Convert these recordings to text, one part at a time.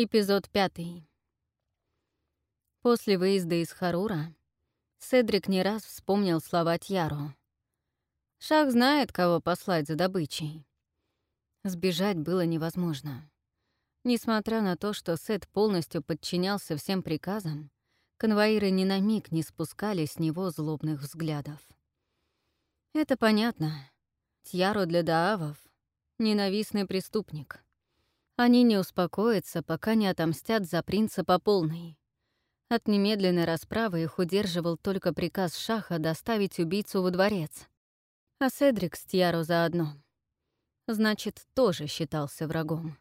Эпизод пятый. После выезда из Харура Седрик не раз вспомнил слова Тьяру. «Шах знает, кого послать за добычей». Сбежать было невозможно. Несмотря на то, что Сет полностью подчинялся всем приказам, конвоиры ни на миг не спускали с него злобных взглядов. Это понятно. Тьяру для даавов — ненавистный преступник — они не успокоятся, пока не отомстят за принца по полной. От немедленной расправы их удерживал только приказ Шаха доставить убийцу во дворец. А Седрик с Тьяро заодно. Значит, тоже считался врагом.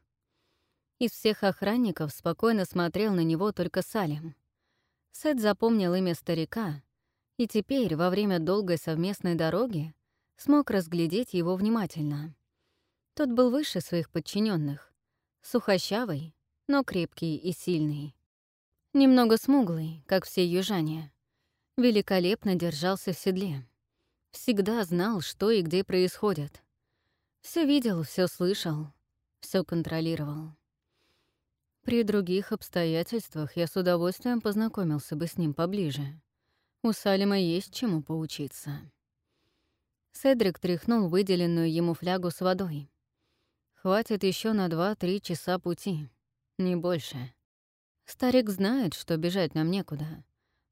Из всех охранников спокойно смотрел на него только Салим. Сет запомнил имя старика, и теперь, во время долгой совместной дороги, смог разглядеть его внимательно. Тот был выше своих подчиненных, Сухощавый, но крепкий и сильный. Немного смуглый, как все южане. Великолепно держался в седле. Всегда знал, что и где происходит. Все видел, все слышал, все контролировал. При других обстоятельствах я с удовольствием познакомился бы с ним поближе. У Салима есть чему поучиться. Седрик тряхнул выделенную ему флягу с водой. Хватит еще на два-три часа пути, не больше. Старик знает, что бежать нам некуда,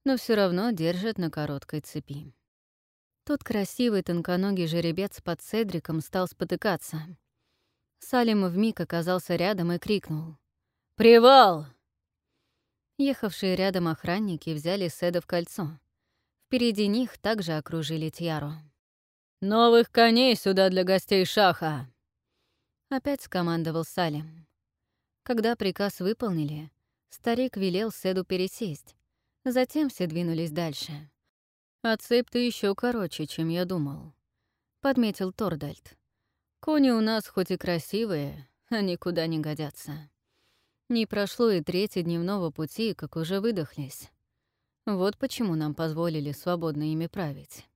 но все равно держит на короткой цепи. Тот красивый тонконогий жеребец под Седриком стал спотыкаться. Салим вмиг оказался рядом и крикнул. «Привал!» Ехавшие рядом охранники взяли Седа в кольцо. Впереди них также окружили Тьяру. «Новых коней сюда для гостей Шаха!» Опять скомандовал Салим. Когда приказ выполнили, старик велел Седу пересесть. Затем все двинулись дальше. «А цепь-то еще короче, чем я думал», — подметил Тордальд. «Кони у нас хоть и красивые, а никуда не годятся. Не прошло и трети дневного пути, как уже выдохлись. Вот почему нам позволили свободно ими править».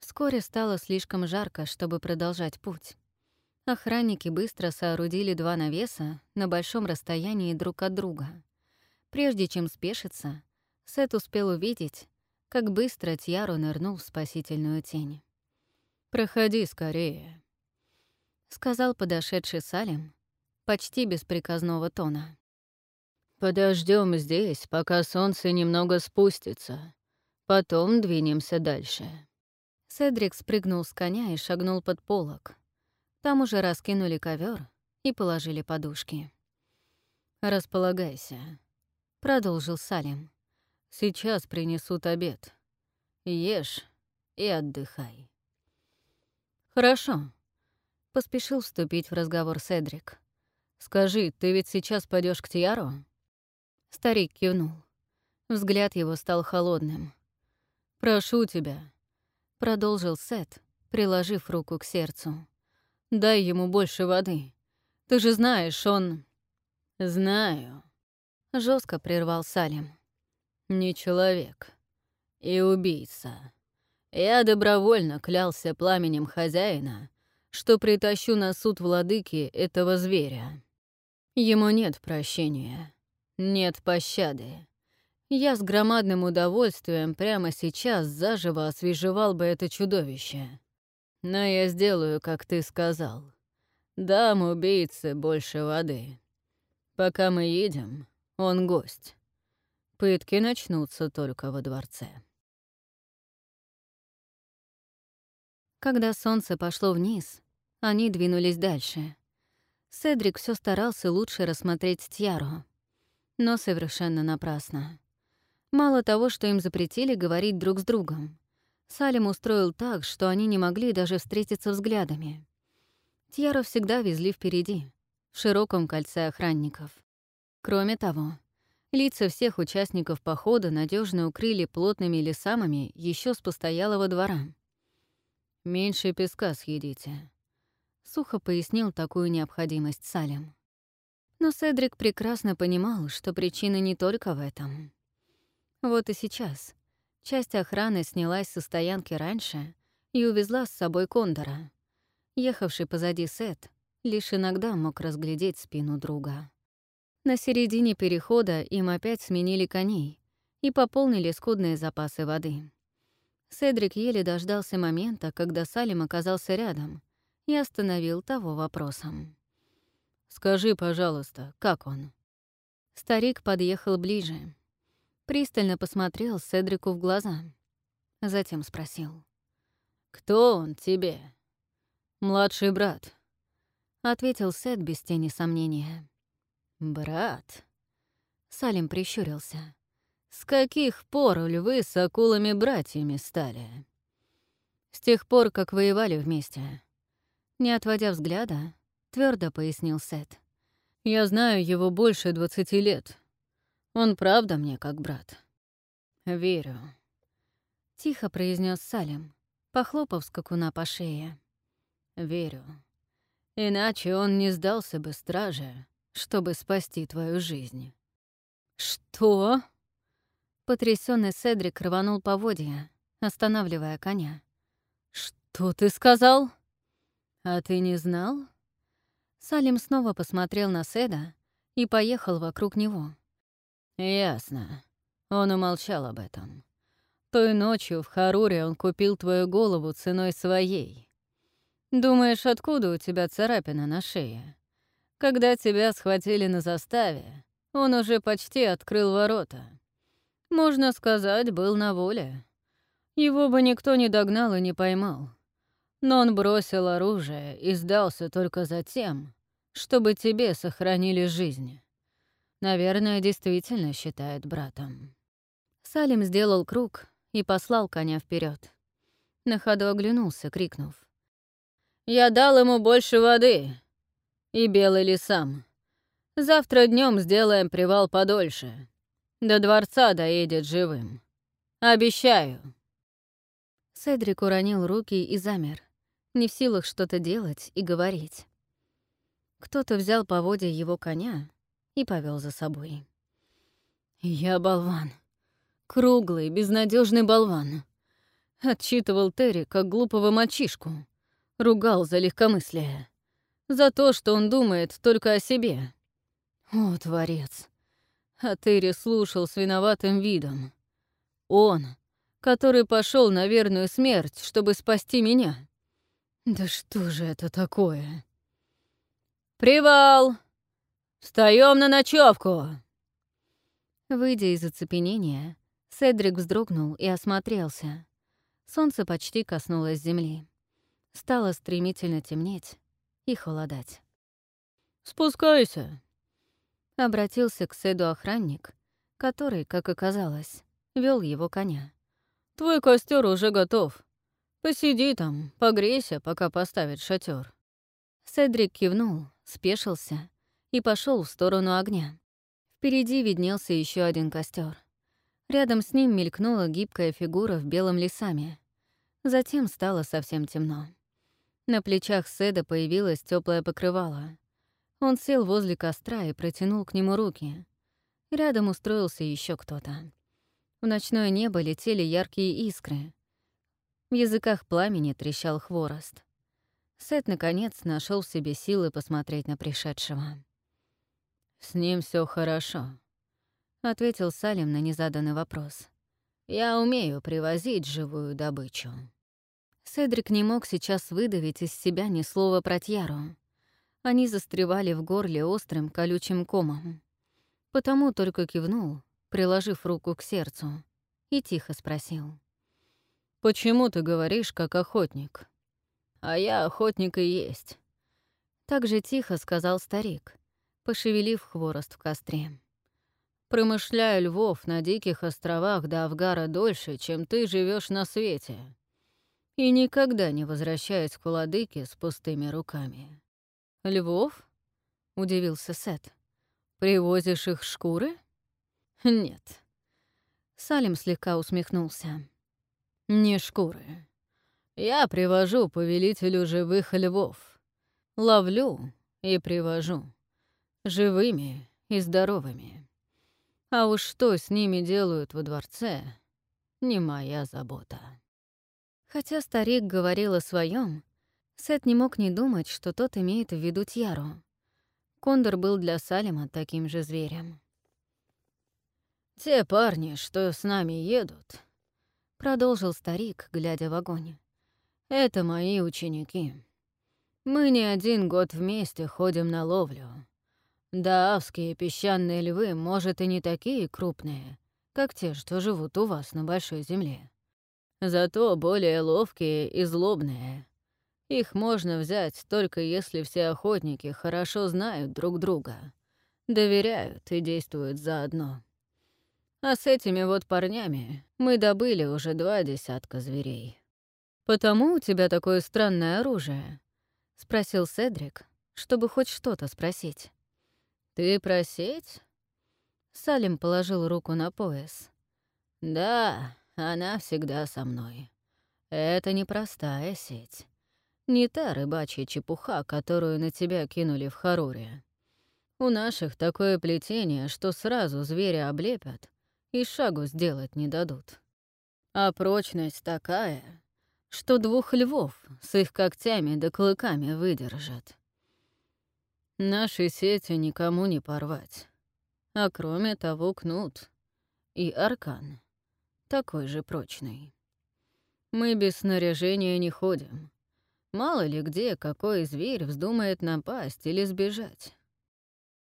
Вскоре стало слишком жарко, чтобы продолжать путь. Охранники быстро соорудили два навеса на большом расстоянии друг от друга. Прежде чем спешиться, Сет успел увидеть, как быстро Тьяру нырнул в спасительную тень. «Проходи скорее», — сказал подошедший Салим, почти без приказного тона. Подождем здесь, пока солнце немного спустится. Потом двинемся дальше». Седрик спрыгнул с коня и шагнул под полок. Там уже раскинули ковер и положили подушки. «Располагайся», — продолжил Салим. «Сейчас принесут обед. Ешь и отдыхай». «Хорошо», — поспешил вступить в разговор Седрик. «Скажи, ты ведь сейчас пойдешь к Тиару?» Старик кивнул. Взгляд его стал холодным. «Прошу тебя», — продолжил Сет, приложив руку к сердцу. Дай ему больше воды. Ты же знаешь, он...» «Знаю», — жестко прервал Салим. «Не человек. И убийца. Я добровольно клялся пламенем хозяина, что притащу на суд владыки этого зверя. Ему нет прощения, нет пощады. Я с громадным удовольствием прямо сейчас заживо освежевал бы это чудовище. Но я сделаю, как ты сказал. Дам убийце больше воды. Пока мы едем, он гость. Пытки начнутся только во дворце. Когда солнце пошло вниз, они двинулись дальше. Седрик все старался лучше рассмотреть Тьяру, но совершенно напрасно. Мало того, что им запретили говорить друг с другом, Салим устроил так, что они не могли даже встретиться взглядами. Тьяро всегда везли впереди, в широком кольце охранников. Кроме того, лица всех участников похода надежно укрыли плотными лесамами еще с постоялого двора. «Меньше песка съедите», — сухо пояснил такую необходимость Салим. Но Седрик прекрасно понимал, что причина не только в этом. Вот и сейчас — Часть охраны снялась со стоянки раньше и увезла с собой Кондора. Ехавший позади Сет лишь иногда мог разглядеть спину друга. На середине перехода им опять сменили коней и пополнили скудные запасы воды. Седрик еле дождался момента, когда Салим оказался рядом и остановил того вопросом. «Скажи, пожалуйста, как он?» Старик подъехал ближе. Пристально посмотрел Седрику в глаза. Затем спросил. «Кто он тебе?» «Младший брат», — ответил Сет без тени сомнения. «Брат?» Салим прищурился. «С каких пор львы с акулами-братьями стали?» «С тех пор, как воевали вместе». Не отводя взгляда, твердо пояснил Сет. «Я знаю его больше двадцати лет. Он правда мне как брат». «Верю», — тихо произнес Салим, похлопав скакуна по шее. «Верю. Иначе он не сдался бы страже, чтобы спасти твою жизнь». «Что?» Потрясённый Седрик рванул поводья, останавливая коня. «Что ты сказал?» «А ты не знал?» Салим снова посмотрел на Седа и поехал вокруг него. «Ясно. Он умолчал об этом. Той ночью в Харуре он купил твою голову ценой своей. Думаешь, откуда у тебя царапина на шее? Когда тебя схватили на заставе, он уже почти открыл ворота. Можно сказать, был на воле. Его бы никто не догнал и не поймал. Но он бросил оружие и сдался только за тем, чтобы тебе сохранили жизнь. Наверное, действительно считает братом. Салим сделал круг и послал коня вперед. На ходу оглянулся, крикнув. «Я дал ему больше воды!» и белый лесам. Завтра днем сделаем привал подольше. До дворца доедет живым. Обещаю. Седрик уронил руки и замер, не в силах что-то делать и говорить. Кто-то взял поводья его коня и повел за собой. «Я болван. Круглый, безнадежный болван». Отчитывал Терри как глупого мальчишку. Ругал за легкомыслие. За то, что он думает только о себе. О, Творец. А Терри слушал с виноватым видом. Он, который пошел на верную смерть, чтобы спасти меня. Да что же это такое? «Привал! Встаем на ночевку!» Выйдя из оцепенения, Седрик вздрогнул и осмотрелся. Солнце почти коснулось земли. Стало стремительно темнеть, и холодать. «Спускайся!» — обратился к Седу охранник, который, как оказалось, вел его коня. «Твой костер уже готов. Посиди там, погрейся, пока поставят шатер. Седрик кивнул, спешился и пошел в сторону огня. Впереди виднелся еще один костер. Рядом с ним мелькнула гибкая фигура в белом лесами. Затем стало совсем темно. На плечах Седа появилось теплое покрывало. Он сел возле костра и протянул к нему руки. Рядом устроился еще кто-то. В ночное небо летели яркие искры. В языках пламени трещал хворост. Сет, наконец, нашел в себе силы посмотреть на пришедшего. «С ним все хорошо», — ответил Салим на незаданный вопрос. «Я умею привозить живую добычу». Седрик не мог сейчас выдавить из себя ни слова про Тьяру. Они застревали в горле острым колючим комом. Потому только кивнул, приложив руку к сердцу, и тихо спросил. «Почему ты говоришь, как охотник?» «А я охотник и есть». Так же тихо сказал старик, пошевелив хворост в костре. «Промышляю львов на диких островах до Авгара дольше, чем ты живешь на свете и никогда не возвращаюсь к владыке с пустыми руками. «Львов?» — удивился Сет. «Привозишь их шкуры?» «Нет». Салим слегка усмехнулся. «Не шкуры. Я привожу повелителю живых львов. Ловлю и привожу. Живыми и здоровыми. А уж что с ними делают во дворце, не моя забота». Хотя старик говорил о своем, Сет не мог не думать, что тот имеет в виду Тьяру. Кондор был для Салима таким же зверем. «Те парни, что с нами едут», — продолжил старик, глядя в огонь, — «это мои ученики. Мы не один год вместе ходим на ловлю. Даавские песчаные львы, может, и не такие крупные, как те, что живут у вас на Большой Земле. Зато более ловкие и злобные. Их можно взять только если все охотники хорошо знают друг друга, доверяют и действуют заодно. А с этими вот парнями мы добыли уже два десятка зверей. «Потому у тебя такое странное оружие?» — спросил Седрик, чтобы хоть что-то спросить. «Ты просить?» Салим положил руку на пояс. «Да, она всегда со мной. Это непростая сеть. Не та рыбачья чепуха, которую на тебя кинули в Харуре. У наших такое плетение, что сразу зверя облепят и шагу сделать не дадут. А прочность такая, что двух львов с их когтями да клыками выдержат. Наши сети никому не порвать. А кроме того, кнут и аркан такой же прочный. Мы без снаряжения не ходим. Мало ли где какой зверь вздумает напасть или сбежать.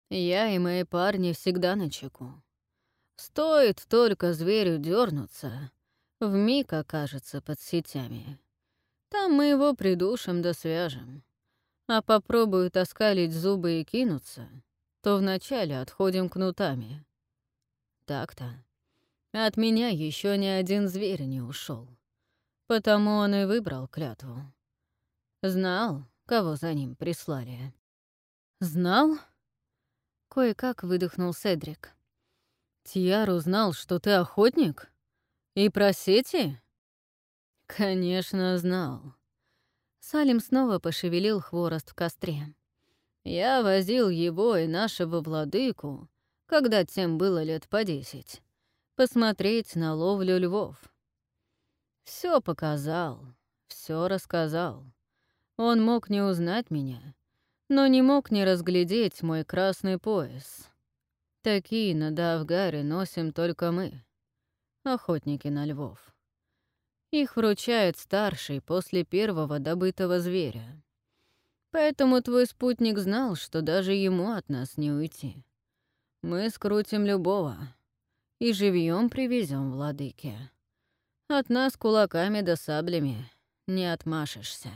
Я и мои парни всегда на чеку. Стоит только зверю дернуться, вмиг окажется под сетями. Там мы его придушим да свяжем. А попробуют оскалить зубы и кинуться, то вначале отходим кнутами. Так-то. От меня еще ни один зверь не ушел, Потому он и выбрал клятву. Знал, кого за ним прислали. «Знал?» — кое-как выдохнул Седрик. «Тьяр узнал, что ты охотник? И про сети?» «Конечно, знал». Салим снова пошевелил хворост в костре. «Я возил его и нашего владыку, когда тем было лет по десять, посмотреть на ловлю львов. Все показал, все рассказал. Он мог не узнать меня, но не мог не разглядеть мой красный пояс. Такие на Давгаре носим только мы, охотники на львов. Их вручает старший после первого добытого зверя. Поэтому твой спутник знал, что даже ему от нас не уйти. Мы скрутим любого и живьем привезем владыке. От нас кулаками да саблями не отмашешься.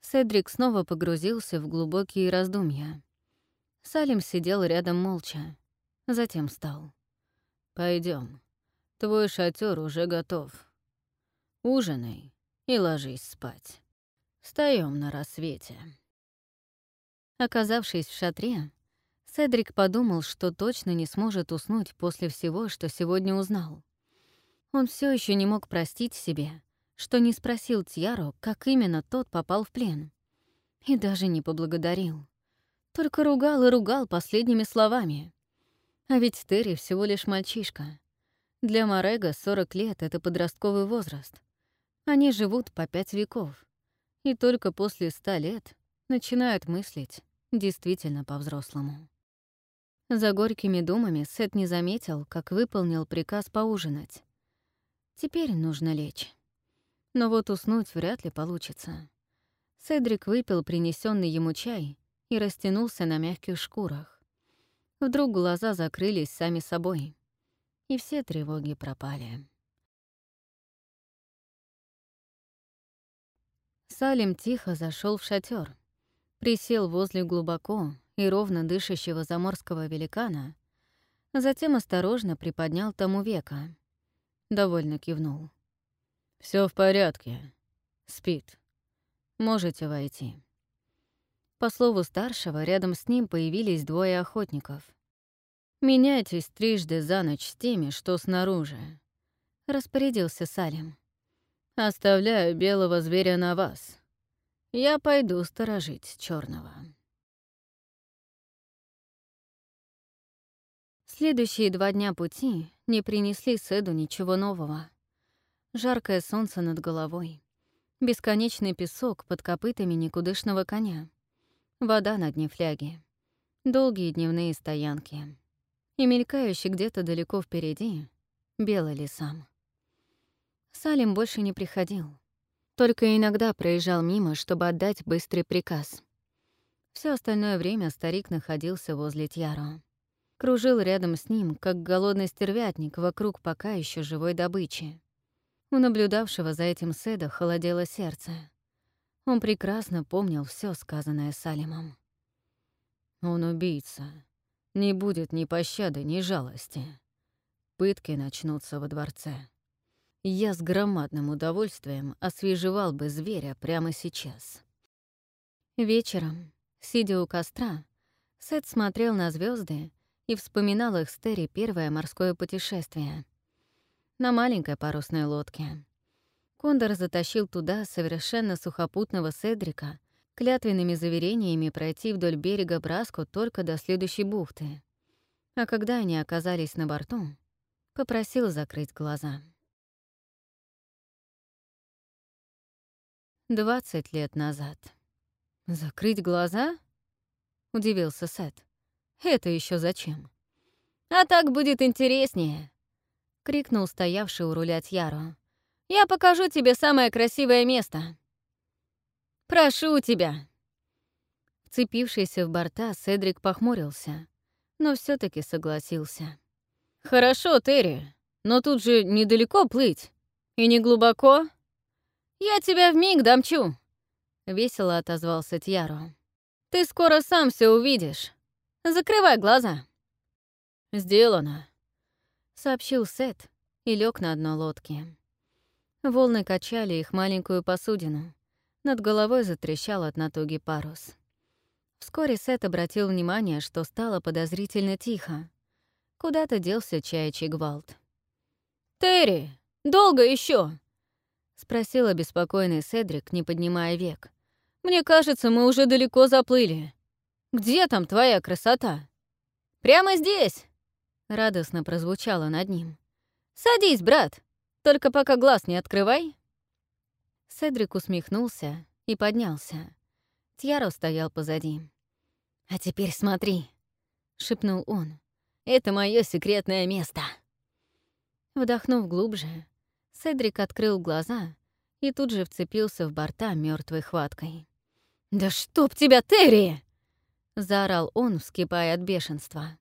Седрик снова погрузился в глубокие раздумья. Салим сидел рядом молча, затем встал. Пойдем. Твой шатер уже готов. Ужинай и ложись спать. Встаем на рассвете. Оказавшись в шатре, Седрик подумал, что точно не сможет уснуть после всего, что сегодня узнал. Он все еще не мог простить себе, что не спросил Тьяру, как именно тот попал в плен. И даже не поблагодарил. Только ругал и ругал последними словами. А ведь Терри всего лишь мальчишка. Для Морега 40 лет — это подростковый возраст. Они живут по пять веков. И только после ста лет начинают мыслить действительно по-взрослому. За горькими думами Сет не заметил, как выполнил приказ поужинать. Теперь нужно лечь. Но вот уснуть вряд ли получится. Седрик выпил принесенный ему чай и растянулся на мягких шкурах. Вдруг глаза закрылись сами собой, и все тревоги пропали. Салим тихо зашел в шатер, присел возле глубоко и ровно дышащего заморского великана, затем осторожно приподнял тому века. Довольно кивнул. Все в порядке. Спит. Можете войти». По слову старшего, рядом с ним появились двое охотников. «Меняйтесь трижды за ночь с теми, что снаружи», — распорядился Салим. «Оставляю белого зверя на вас. Я пойду сторожить черного. Следующие два дня пути не принесли Седу ничего нового. Жаркое солнце над головой. Бесконечный песок под копытами никудышного коня. Вода на дне фляги. долгие дневные стоянки и мелькающий где-то далеко впереди белый лесам. Салим больше не приходил. Только иногда проезжал мимо, чтобы отдать быстрый приказ. Все остальное время старик находился возле Тьяро. Кружил рядом с ним, как голодный стервятник вокруг пока еще живой добычи. У наблюдавшего за этим Седа холодело сердце. Он прекрасно помнил все сказанное Салимом. «Он убийца. Не будет ни пощады, ни жалости. Пытки начнутся во дворце. Я с громадным удовольствием освежевал бы зверя прямо сейчас». Вечером, сидя у костра, Сет смотрел на звезды и вспоминал их с первое морское путешествие. На маленькой парусной лодке. Кондор затащил туда совершенно сухопутного Седрика, клятвенными заверениями пройти вдоль берега Браску только до следующей бухты. А когда они оказались на борту, попросил закрыть глаза. Двадцать лет назад. «Закрыть глаза?» — удивился Сет. «Это еще зачем?» «А так будет интереснее!» — крикнул стоявший у руля Тьяро. Я покажу тебе самое красивое место. Прошу тебя. Вцепившийся в борта, Седрик похмурился, но все таки согласился. «Хорошо, Терри, но тут же недалеко плыть. И не глубоко. Я тебя вмиг домчу», — весело отозвался Тьяро. «Ты скоро сам все увидишь. Закрывай глаза». «Сделано», — сообщил Сет и лег на дно лодки. Волны качали их маленькую посудину. Над головой затрещал от натуги парус. Вскоре Сет обратил внимание, что стало подозрительно тихо. Куда-то делся чаячий гвалт. «Терри, долго еще? Спросил обеспокоенный Седрик, не поднимая век. «Мне кажется, мы уже далеко заплыли. Где там твоя красота?» «Прямо здесь!» — радостно прозвучало над ним. «Садись, брат, только пока глаз не открывай». Седрик усмехнулся и поднялся. Тьяро стоял позади. «А теперь смотри», — шепнул он. «Это мое секретное место». Вдохнув глубже, Седрик открыл глаза и тут же вцепился в борта мертвой хваткой. «Да чтоб тебя, Терри!» — заорал он, вскипая от бешенства.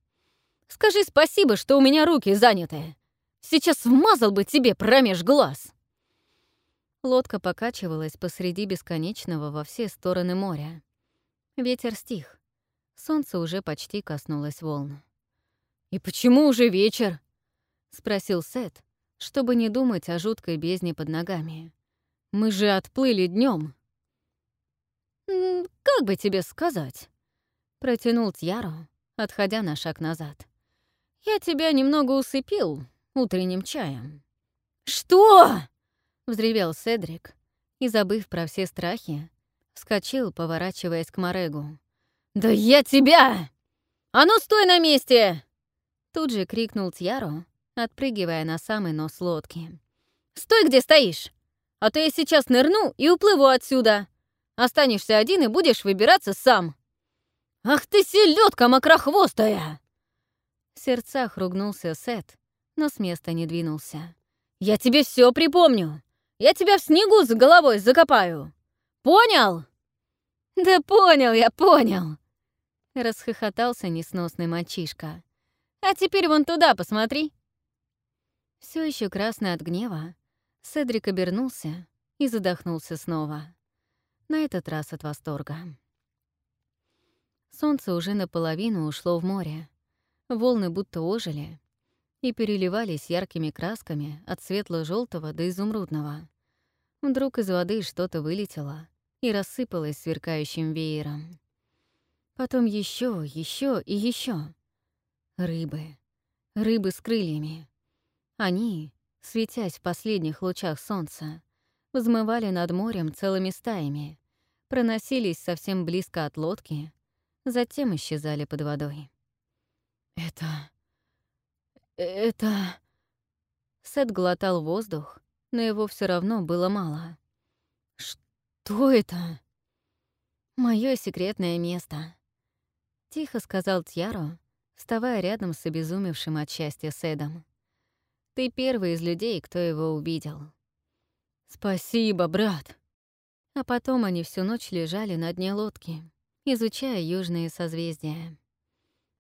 «Скажи спасибо, что у меня руки заняты. Сейчас вмазал бы тебе промеж глаз!» Лодка покачивалась посреди бесконечного во все стороны моря. Ветер стих. Солнце уже почти коснулось волн. «И почему уже вечер?» — спросил Сет, чтобы не думать о жуткой бездне под ногами. «Мы же отплыли днем. «Как бы тебе сказать?» — протянул Тьяро, отходя на шаг назад. «Я тебя немного усыпил, утренним чаем. «Что?» — взревел Седрик и, забыв про все страхи, вскочил, поворачиваясь к Морегу. «Да я тебя! А ну, стой на месте!» Тут же крикнул Тьяро, отпрыгивая на самый нос лодки. «Стой, где стоишь! А то я сейчас нырну и уплыву отсюда! Останешься один и будешь выбираться сам!» «Ах ты, селедка мокрохвостая!» В сердцах ругнулся Сет, но с места не двинулся. «Я тебе все припомню! Я тебя в снегу с головой закопаю! Понял?» «Да понял я, понял!» Расхохотался несносный мальчишка. «А теперь вон туда посмотри!» Все еще красный от гнева, Седрик обернулся и задохнулся снова. На этот раз от восторга. Солнце уже наполовину ушло в море. Волны будто ожили, и переливались яркими красками от светло желтого до изумрудного. Вдруг из воды что-то вылетело и рассыпалось сверкающим веером. Потом еще, еще и еще. Рыбы. Рыбы с крыльями. Они, светясь в последних лучах солнца, взмывали над морем целыми стаями, проносились совсем близко от лодки, затем исчезали под водой. «Это «Это...» Сет глотал воздух, но его все равно было мало. «Что это?» «Моё секретное место», — Тихо сказал Тьяро, вставая рядом с обезумевшим от счастья Седом. «Ты первый из людей, кто его увидел». «Спасибо, брат!» А потом они всю ночь лежали на дне лодки, изучая южные созвездия.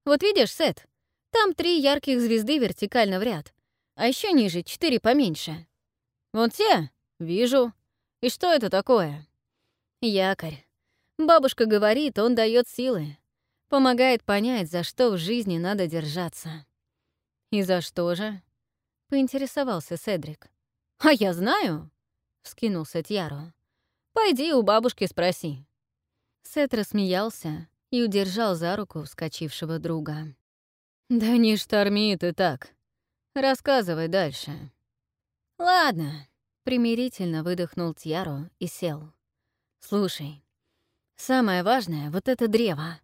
«Вот видишь, Сет, там три ярких звезды вертикально в ряд, а еще ниже четыре поменьше. Вон те? Вижу. И что это такое?» «Якорь. Бабушка говорит, он дает силы. Помогает понять, за что в жизни надо держаться». «И за что же?» — поинтересовался Седрик. «А я знаю», — вскинулся Тьяро. Пойди у бабушки спроси». Сет рассмеялся и удержал за руку вскочившего друга. «Да не шторми ты так. Рассказывай дальше». «Ладно», — примирительно выдохнул Тьяро и сел. «Слушай, самое важное — вот это древо.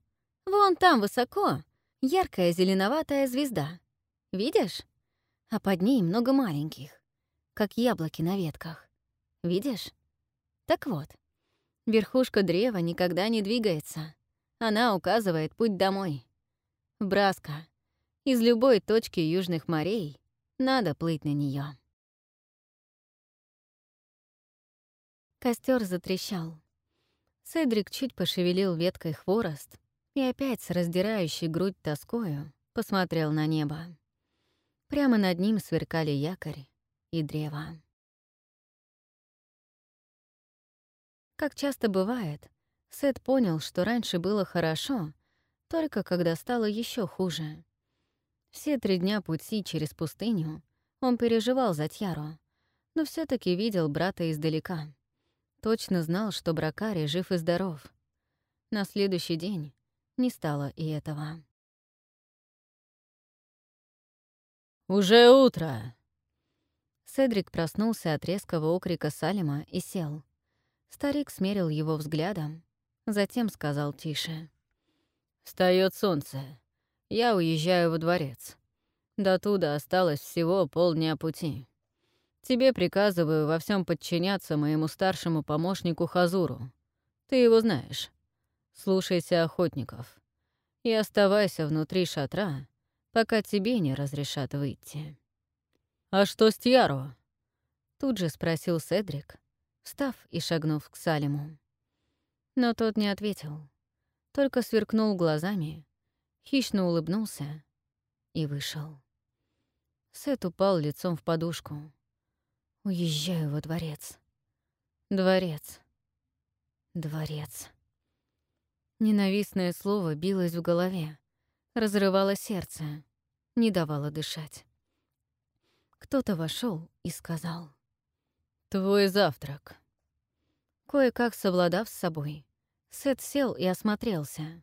Вон там высоко яркая зеленоватая звезда. Видишь? А под ней много маленьких, как яблоки на ветках. Видишь? Так вот, верхушка древа никогда не двигается. Она указывает путь домой. Браска. Из любой точки южных морей надо плыть на нее. Костер затрещал. Седрик чуть пошевелил веткой хворост и опять с раздирающей грудь тоскою посмотрел на небо. Прямо над ним сверкали якорь и древо. Как часто бывает, Сет понял, что раньше было хорошо, только когда стало еще хуже. Все три дня пути через пустыню он переживал за Тьяру, но все таки видел брата издалека. Точно знал, что Бракари жив и здоров. На следующий день не стало и этого. «Уже утро!» Седрик проснулся от резкого окрика Салима и сел. Старик смерил его взглядом, затем сказал тише. «Встаёт солнце. Я уезжаю во дворец. До туда осталось всего полдня пути. Тебе приказываю во всем подчиняться моему старшему помощнику Хазуру. Ты его знаешь. Слушайся охотников. И оставайся внутри шатра, пока тебе не разрешат выйти». «А что с Тьяро?» Тут же спросил Седрик, встав и шагнув к Салиму. Но тот не ответил, только сверкнул глазами, хищно улыбнулся и вышел. Сет упал лицом в подушку. «Уезжаю во дворец. Дворец. Дворец». Ненавистное слово билось в голове, разрывало сердце, не давало дышать. Кто-то вошел и сказал. «Твой завтрак». Кое-как совладав с собой, Сет сел и осмотрелся.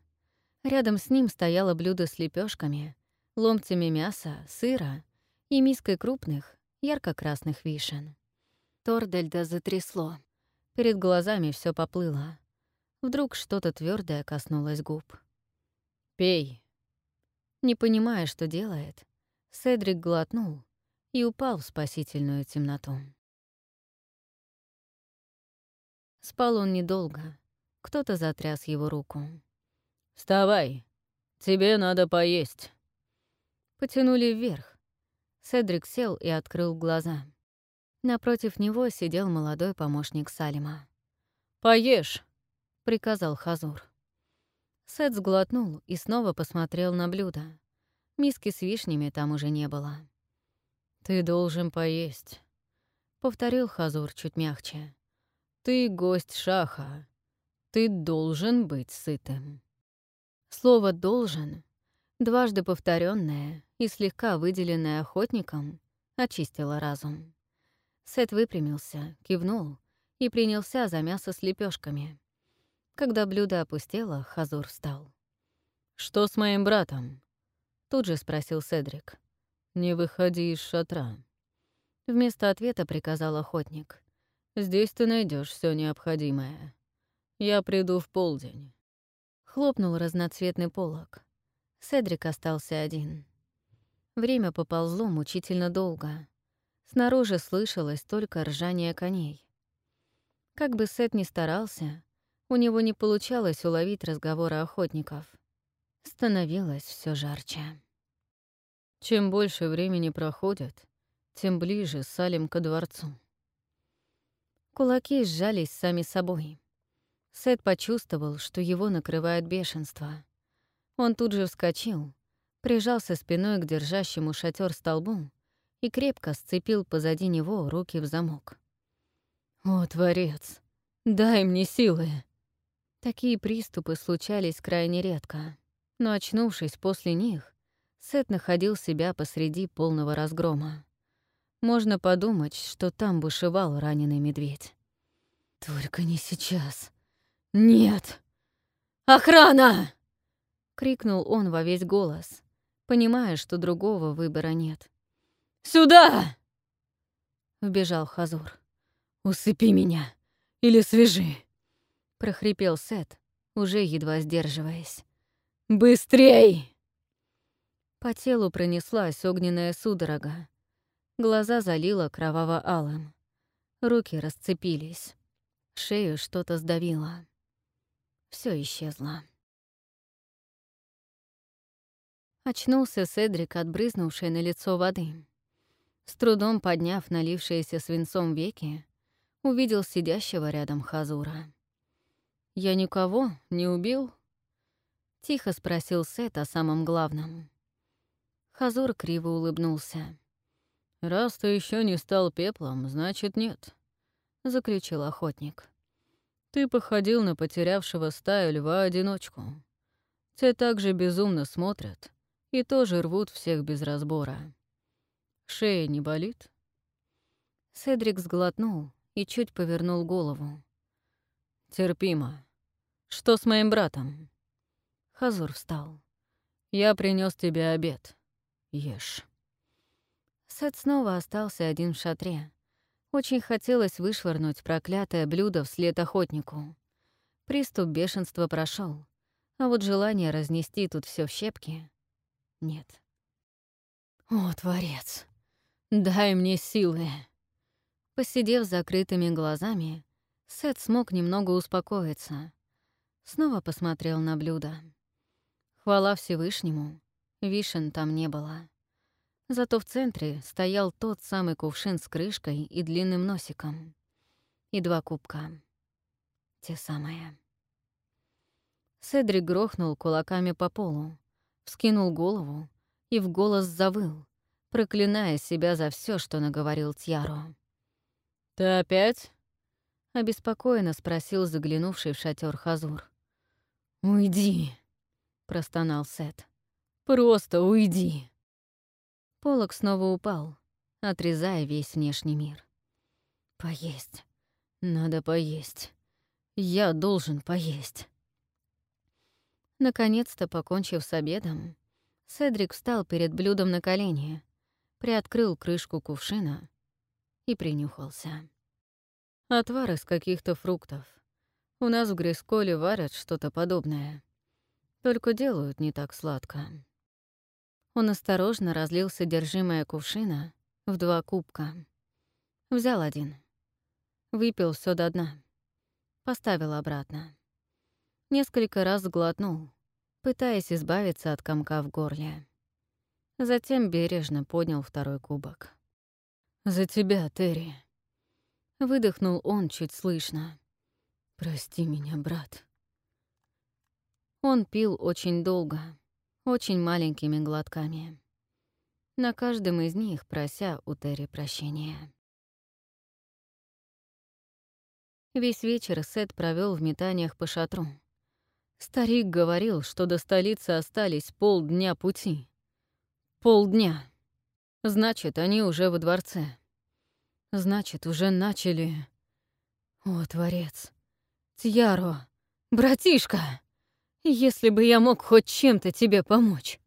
Рядом с ним стояло блюдо с лепешками, ломтями мяса, сыра и миской крупных, ярко-красных вишен. Тордельда затрясло. Перед глазами все поплыло. Вдруг что-то твердое коснулось губ. «Пей». Не понимая, что делает, Седрик глотнул и упал в спасительную темноту. Спал он недолго. Кто-то затряс его руку. «Вставай! Тебе надо поесть!» Потянули вверх. Седрик сел и открыл глаза. Напротив него сидел молодой помощник Салима. «Поешь!» — приказал Хазур. Сет сглотнул и снова посмотрел на блюдо. Миски с вишнями там уже не было. «Ты должен поесть», — повторил Хазур чуть мягче. Ты гость Шаха. Ты должен быть сытым. Слово «должен», дважды повторенное и слегка выделенное охотником, очистило разум. Сет выпрямился, кивнул и принялся за мясо с лепешками. Когда блюдо опустело, Хазур встал. «Что с моим братом?» Тут же спросил Седрик. «Не выходи из шатра». Вместо ответа приказал охотник. Здесь ты найдешь все необходимое. Я приду в полдень». Хлопнул разноцветный полог. Седрик остался один. Время поползло мучительно долго. Снаружи слышалось только ржание коней. Как бы Сет ни старался, у него не получалось уловить разговоры охотников. становилось все жарче. Чем больше времени проходит, тем ближе Салим ко дворцу. Кулаки сжались сами собой. Сет почувствовал, что его накрывает бешенство. Он тут же вскочил, прижался спиной к держащему шатер столбу и крепко сцепил позади него руки в замок. «О, Творец, дай мне силы!» Такие приступы случались крайне редко, но, очнувшись после них, Сет находил себя посреди полного разгрома. Можно подумать, что там бушевал раненый медведь. «Только не сейчас. Нет! Охрана!» — крикнул он во весь голос, понимая, что другого выбора нет. «Сюда!» — вбежал Хазур. «Усыпи меня или свяжи!» — прохрипел Сет, уже едва сдерживаясь. «Быстрей!» По телу пронеслась огненная судорога. Глаза залило кроваво-алым. Руки расцепились. Шею что-то сдавило. Все исчезло. Очнулся Седрик от брызнувшей на лицо воды. С трудом подняв налившиеся свинцом веки, увидел сидящего рядом Хазура. «Я никого не убил?» — тихо спросил Сет о самом главном. Хазур криво улыбнулся. «Раз ты еще не стал пеплом, значит, нет», — заключил охотник. «Ты походил на потерявшего стаю льва-одиночку. Те также безумно смотрят и тоже рвут всех без разбора. Шея не болит?» Седрик сглотнул и чуть повернул голову. «Терпимо. Что с моим братом?» Хазур встал. «Я принес тебе обед. Ешь». Сет снова остался один в шатре. Очень хотелось вышвырнуть проклятое блюдо вслед охотнику. Приступ бешенства прошел, а вот желание разнести тут все в щепки — нет. «О, Творец, дай мне силы!» Посидев с закрытыми глазами, Сет смог немного успокоиться. Снова посмотрел на блюдо. Хвала Всевышнему, вишен там не было. Зато в центре стоял тот самый кувшин с крышкой и длинным носиком. И два кубка. Те самые. Седрик грохнул кулаками по полу, вскинул голову и в голос завыл, проклиная себя за все, что наговорил Тьяро. «Ты опять?» — обеспокоенно спросил заглянувший в шатер Хазур. «Уйди!» — простонал Сет. «Просто уйди!» Полок снова упал, отрезая весь внешний мир. «Поесть. Надо поесть. Я должен поесть». Наконец-то, покончив с обедом, Седрик встал перед блюдом на колени, приоткрыл крышку кувшина и принюхался. Отвар из каких-то фруктов. У нас в Грисколе варят что-то подобное. Только делают не так сладко. Он осторожно разлил содержимое кувшина в два кубка. Взял один. Выпил все до дна. Поставил обратно. Несколько раз глотнул, пытаясь избавиться от комка в горле. Затем бережно поднял второй кубок. «За тебя, Терри!» Выдохнул он чуть слышно. «Прости меня, брат». Он пил очень долго очень маленькими глотками. На каждом из них прося у Терри прощения. Весь вечер Сет провел в метаниях по шатру. Старик говорил, что до столицы остались полдня пути. Полдня. Значит, они уже во дворце. Значит, уже начали... О, Творец! Тьяро! Братишка! Если бы я мог хоть чем-то тебе помочь.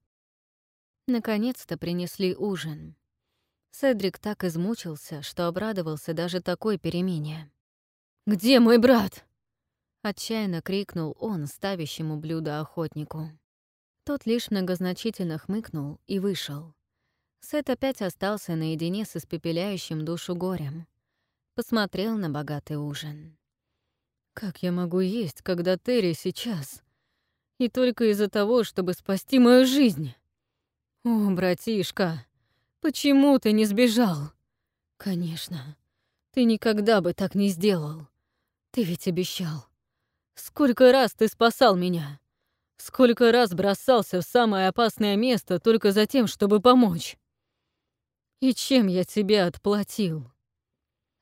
Наконец-то принесли ужин. Седрик так измучился, что обрадовался даже такой перемене. «Где мой брат?» — отчаянно крикнул он ставящему блюдо охотнику. Тот лишь многозначительно хмыкнул и вышел. Сет опять остался наедине с испепеляющим душу горем. Посмотрел на богатый ужин. «Как я могу есть, когда Терри сейчас...» И только из-за того, чтобы спасти мою жизнь. О, братишка, почему ты не сбежал? Конечно, ты никогда бы так не сделал. Ты ведь обещал. Сколько раз ты спасал меня? Сколько раз бросался в самое опасное место только за тем, чтобы помочь? И чем я тебе отплатил?»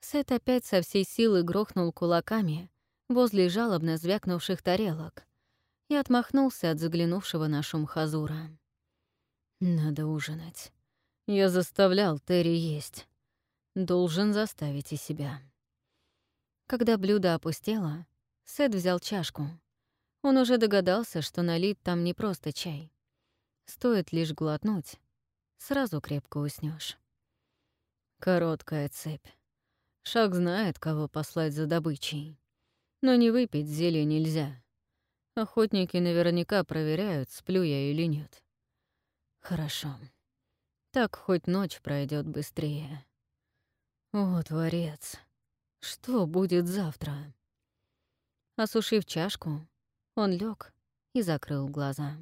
Сет опять со всей силы грохнул кулаками возле жалобно звякнувших тарелок и отмахнулся от заглянувшего на шум Хазура. «Надо ужинать. Я заставлял Терри есть. Должен заставить и себя». Когда блюдо опустело, Сет взял чашку. Он уже догадался, что налит там не просто чай. Стоит лишь глотнуть, сразу крепко уснешь. Короткая цепь. Шаг знает, кого послать за добычей. Но не выпить зелье нельзя. Охотники наверняка проверяют, сплю я или нет. Хорошо. Так хоть ночь пройдет быстрее. О, Творец, что будет завтра? Осушив чашку, он лег и закрыл глаза.